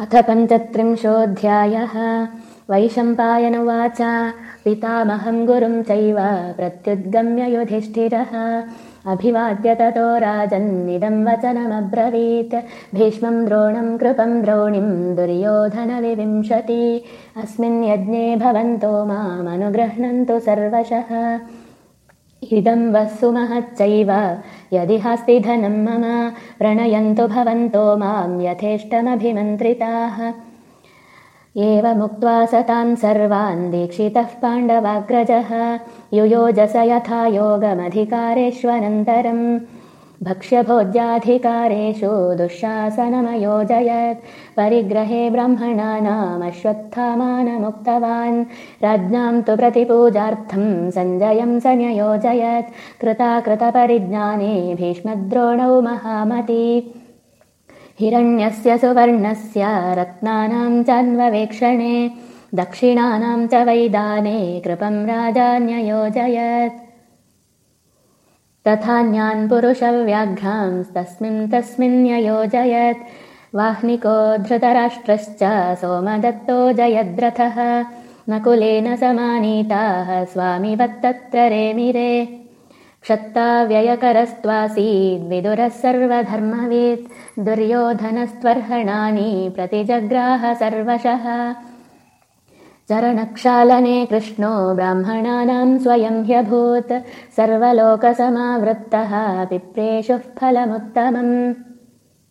अथ पञ्चत्रिंशोऽध्यायः। वैशम्पायनुवाच पितामहं गुरुं चैव प्रत्युद्गम्य युधिष्ठिरः। अभिवाद्य ततो राजन्निदं वचनमब्रवीत्। भीष्मं द्रोणं कृपं द्रोणिं दुर्योधनविविंशति अस्मिन् यज्ञे भवन्तो मामनुगृह्णन्तु सर्वशः। इदं वः सुमहच्चैव यदि हास्ति धनं मम प्रणयन्तु भवन्तो मां यथेष्टमभिमन्त्रिताः। एवमुक्त्वा सतां सर्वान् दीक्षितः पाण्डवाग्रजः। युयोजस यथा योगमधिकारेष्वनन्तरम् भक्ष्यभोज्याधिकारेषु दुःशासनमयोजयत्। परिग्रहे ब्रह्मणानामश्वत्थामानमुक्तवान् राज्ञां तु प्रतिपूजार्थं सञ्जयं स न्ययोजयत् कृताकृतपरिज्ञाने भीष्मद्रोणौ महामती। हिरण्यस्य सुवर्णस्य रत्नानां चान्ववेक्षणे। दक्षिणानां च वैदाने कृपं राजान्ययोजयत् तथान्यान् पुरुषव्याघ्रांस्तस्मिन् तस्मिन्ययोजयत् वाह्निको धृतराष्ट्रश्च सोमदत्तो जयद्रथः। नकुलेन समानीताः स्वामिवत्तत्र रेमिरे क्षत्ताव्ययकरस्त्वासीद्विदुरः सर्वधर्मवेत्। दुर्योधनस्त्वर्हणानि प्रतिजग्राह सर्वशः चरणक्षालने कृष्णो ब्राह्मणानां स्वयं ह्यभूत्। सर्वलोकसमावृत्तः पिप्रेषुः फलमुत्तमम्